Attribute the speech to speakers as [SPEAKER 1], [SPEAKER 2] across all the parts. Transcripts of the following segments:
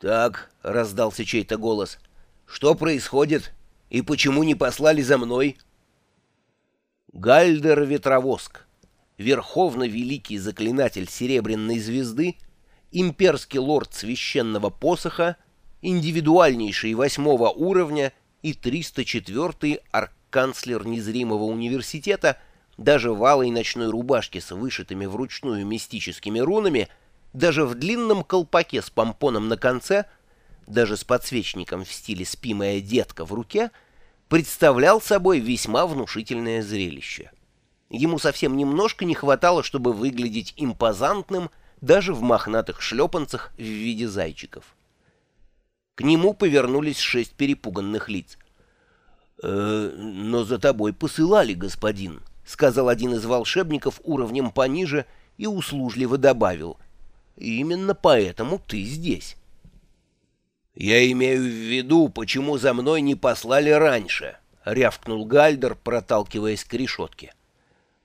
[SPEAKER 1] «Так», — раздался чей-то голос, — «что происходит? И почему не послали за мной?» Гальдер Ветровоск, верховно великий заклинатель Серебряной Звезды, имперский лорд Священного Посоха, индивидуальнейший восьмого уровня и 304-й арканцлер Незримого Университета, даже в алой ночной рубашке с вышитыми вручную мистическими рунами — даже в длинном колпаке с помпоном на конце, даже с подсвечником в стиле «спимая детка» в руке, представлял собой весьма внушительное зрелище. Ему совсем немножко не хватало, чтобы выглядеть импозантным даже в мохнатых шлепанцах в виде зайчиков. К нему повернулись шесть перепуганных лиц. «Э, «Но за тобой посылали, господин», — сказал один из волшебников уровнем пониже и услужливо добавил — Именно поэтому ты здесь. Я имею в виду, почему за мной не послали раньше, рявкнул Гальдер, проталкиваясь к решетке.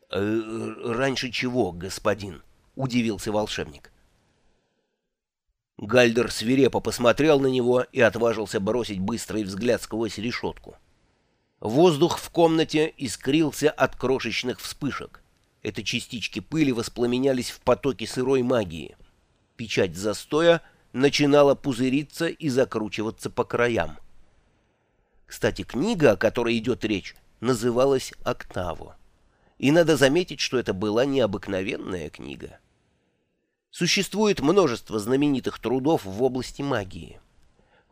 [SPEAKER 1] «Э, раньше чего, господин? удивился волшебник. Гальдер свирепо посмотрел на него и отважился бросить быстрый взгляд сквозь решетку. Воздух в комнате искрился от крошечных вспышек. Это частички пыли воспламенялись в потоке сырой магии. Печать застоя начинала пузыриться и закручиваться по краям. Кстати, книга, о которой идет речь, называлась «Октаво». И надо заметить, что это была необыкновенная книга. Существует множество знаменитых трудов в области магии.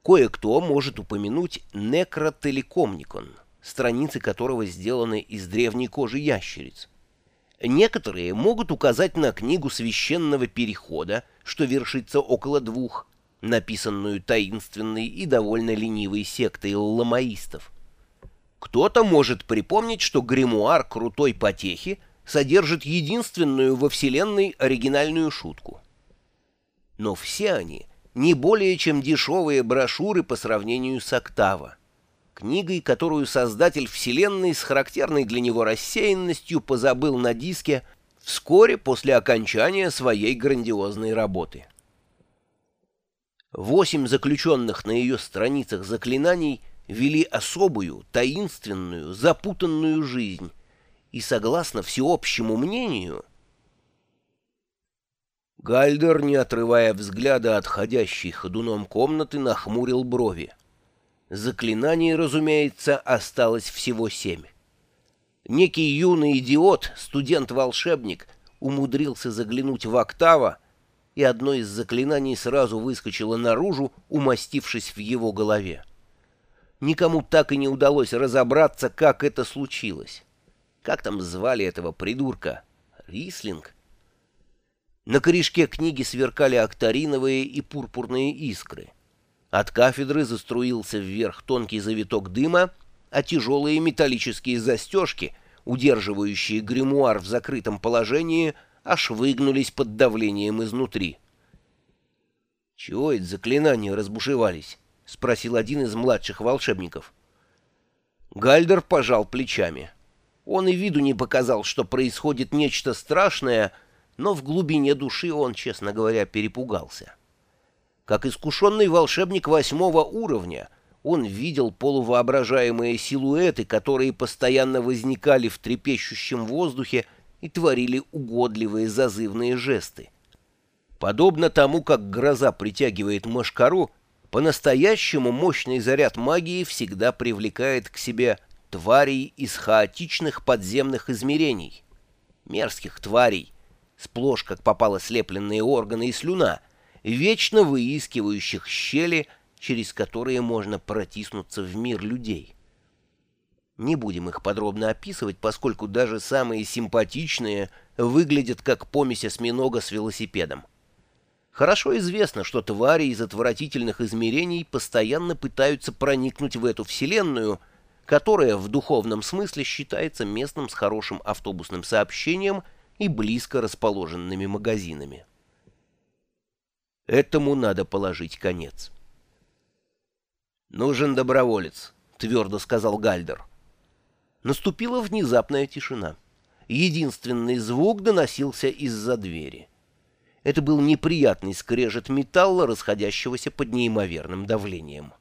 [SPEAKER 1] Кое-кто может упомянуть «Некротелекомникон», страницы которого сделаны из древней кожи ящериц. Некоторые могут указать на книгу священного перехода, что вершится около двух, написанную таинственной и довольно ленивой сектой ламаистов. Кто-то может припомнить, что гримуар крутой потехи содержит единственную во Вселенной оригинальную шутку. Но все они не более чем дешевые брошюры по сравнению с «Октава» книгой, которую создатель Вселенной с характерной для него рассеянностью позабыл на диске вскоре после окончания своей грандиозной работы. Восемь заключенных на ее страницах заклинаний вели особую, таинственную, запутанную жизнь, и, согласно всеобщему мнению, Гальдер, не отрывая взгляда от ходящей ходуном комнаты, нахмурил брови. Заклинаний, разумеется, осталось всего семь. Некий юный идиот, студент-волшебник, умудрился заглянуть в октава, и одно из заклинаний сразу выскочило наружу, умастившись в его голове. Никому так и не удалось разобраться, как это случилось. Как там звали этого придурка? Рислинг? На корешке книги сверкали акториновые и пурпурные искры. От кафедры заструился вверх тонкий завиток дыма, а тяжелые металлические застежки, удерживающие гримуар в закрытом положении, аж выгнулись под давлением изнутри. «Чего эти заклинания разбушевались?» — спросил один из младших волшебников. Гальдер пожал плечами. Он и виду не показал, что происходит нечто страшное, но в глубине души он, честно говоря, перепугался. Как искушенный волшебник восьмого уровня, он видел полувоображаемые силуэты, которые постоянно возникали в трепещущем воздухе и творили угодливые зазывные жесты. Подобно тому, как гроза притягивает мошкару, по-настоящему мощный заряд магии всегда привлекает к себе тварей из хаотичных подземных измерений. Мерзких тварей, сплошь как попало слепленные органы и слюна — вечно выискивающих щели, через которые можно протиснуться в мир людей. Не будем их подробно описывать, поскольку даже самые симпатичные выглядят как помесь осьминога с велосипедом. Хорошо известно, что твари из отвратительных измерений постоянно пытаются проникнуть в эту вселенную, которая в духовном смысле считается местом с хорошим автобусным сообщением и близко расположенными магазинами. Этому надо положить конец. «Нужен доброволец», — твердо сказал Гальдер. Наступила внезапная тишина. Единственный звук доносился из-за двери. Это был неприятный скрежет металла, расходящегося под неимоверным давлением.